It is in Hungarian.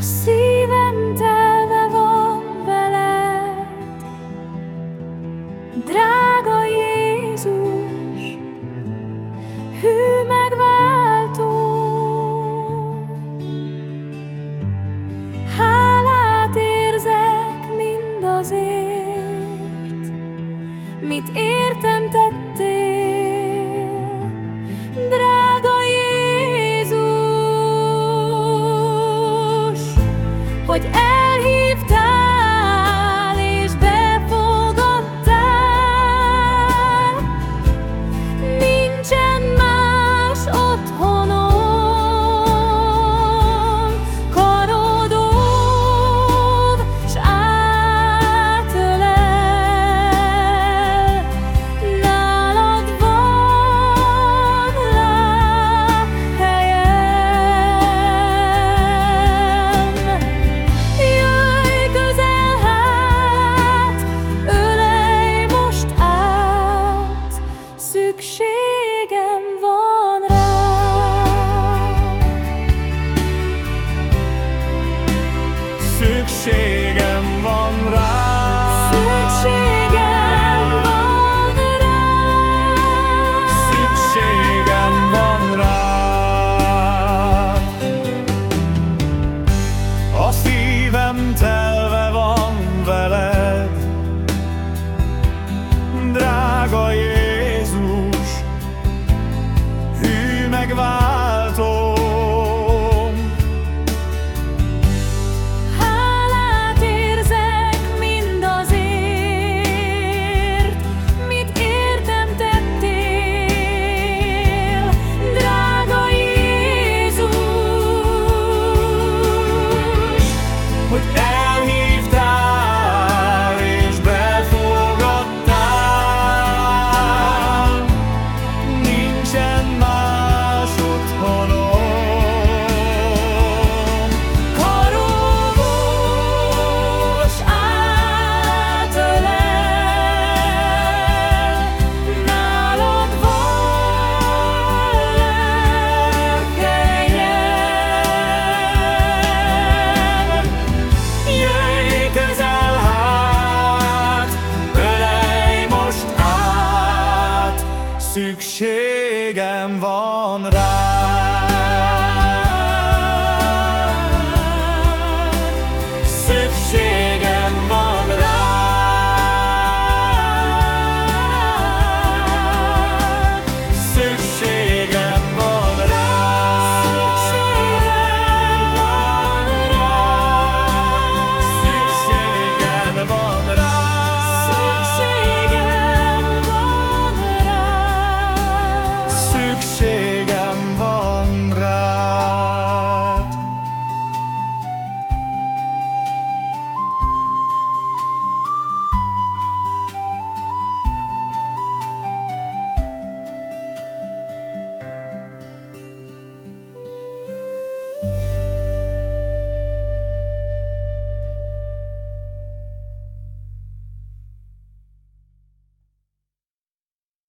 A szívem telve van veled, drága Jézus, hű megváltó. Hálát érzek mindazért, mit értem tettél, hogy el en van